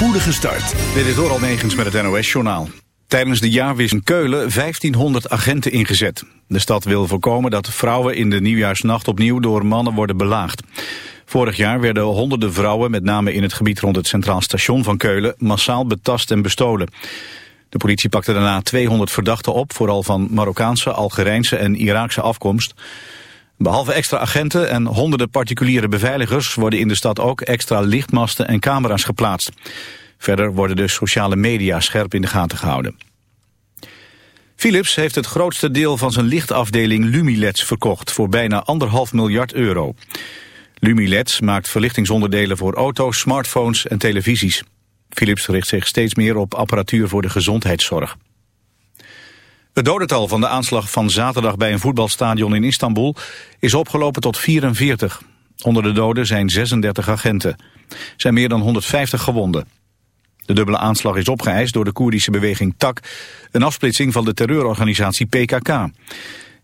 spoedige start. Dit is door Almegens met het NOS-journaal. Tijdens de jaarwis in Keulen 1500 agenten ingezet. De stad wil voorkomen dat vrouwen in de nieuwjaarsnacht opnieuw door mannen worden belaagd. Vorig jaar werden honderden vrouwen, met name in het gebied rond het Centraal Station van Keulen, massaal betast en bestolen. De politie pakte daarna 200 verdachten op, vooral van Marokkaanse, Algerijnse en Iraakse afkomst. Behalve extra agenten en honderden particuliere beveiligers worden in de stad ook extra lichtmasten en camera's geplaatst. Verder worden de sociale media scherp in de gaten gehouden. Philips heeft het grootste deel van zijn lichtafdeling Lumileds verkocht voor bijna anderhalf miljard euro. Lumileds maakt verlichtingsonderdelen voor auto's, smartphones en televisies. Philips richt zich steeds meer op apparatuur voor de gezondheidszorg. Het dodental van de aanslag van zaterdag bij een voetbalstadion in Istanbul is opgelopen tot 44. Onder de doden zijn 36 agenten. Zijn meer dan 150 gewonden. De dubbele aanslag is opgeëist door de Koerdische beweging TAK, een afsplitsing van de terreurorganisatie PKK.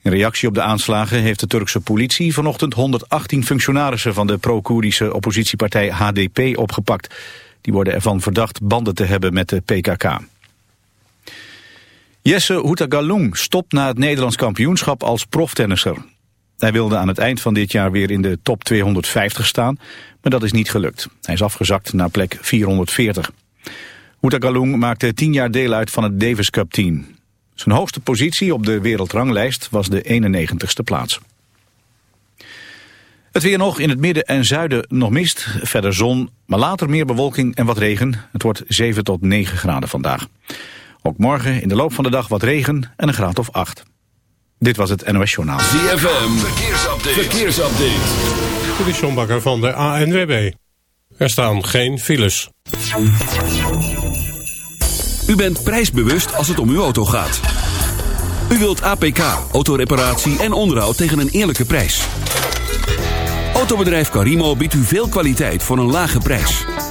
In reactie op de aanslagen heeft de Turkse politie vanochtend 118 functionarissen van de pro-Koerdische oppositiepartij HDP opgepakt. Die worden ervan verdacht banden te hebben met de PKK. Jesse Houtagalung stopt na het Nederlands kampioenschap als proftennisser. Hij wilde aan het eind van dit jaar weer in de top 250 staan, maar dat is niet gelukt. Hij is afgezakt naar plek 440. Houtagalung maakte tien jaar deel uit van het Davis Cup team. Zijn hoogste positie op de wereldranglijst was de 91ste plaats. Het weer nog in het midden en zuiden nog mist, verder zon, maar later meer bewolking en wat regen. Het wordt 7 tot 9 graden vandaag. Ook morgen in de loop van de dag wat regen en een graad of 8. Dit was het NOS Journaal. ZFM, verkeersupdate. verkeersupdate. Dit is John Bakker van de ANWB. Er staan geen files. U bent prijsbewust als het om uw auto gaat. U wilt APK, autoreparatie en onderhoud tegen een eerlijke prijs. Autobedrijf Carimo biedt u veel kwaliteit voor een lage prijs.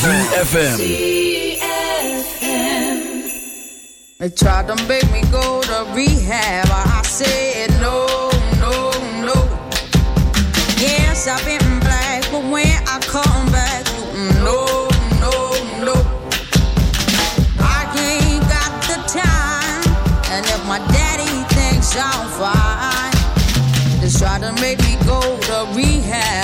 FM. They tried to make me go to rehab. I said no, no, no. Yes, I've been black, but when I come back, no, no, no. I ain't got the time, and if my daddy thinks I'm fine, they try to make me go to rehab.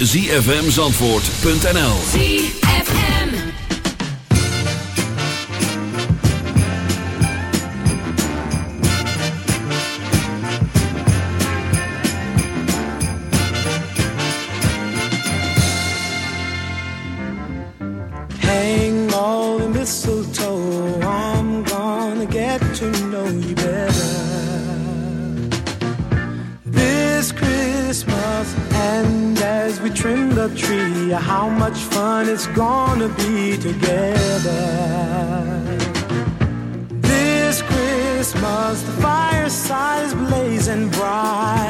zfmzandvoort.nl 'Cause the fireside is blazing bright.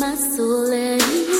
my soul at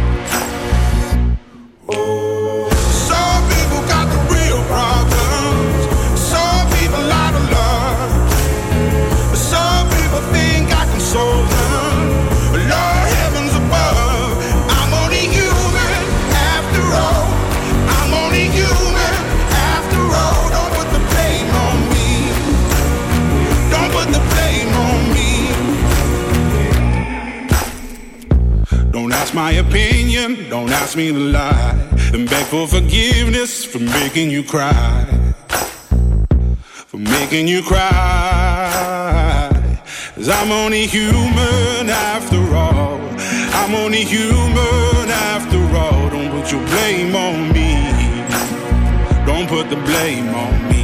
forgiveness for making you cry. For making you cry. Cause I'm only human after all. I'm only human after all. Don't put your blame on me. Don't put the blame on me.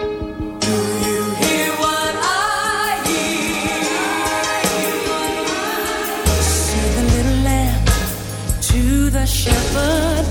but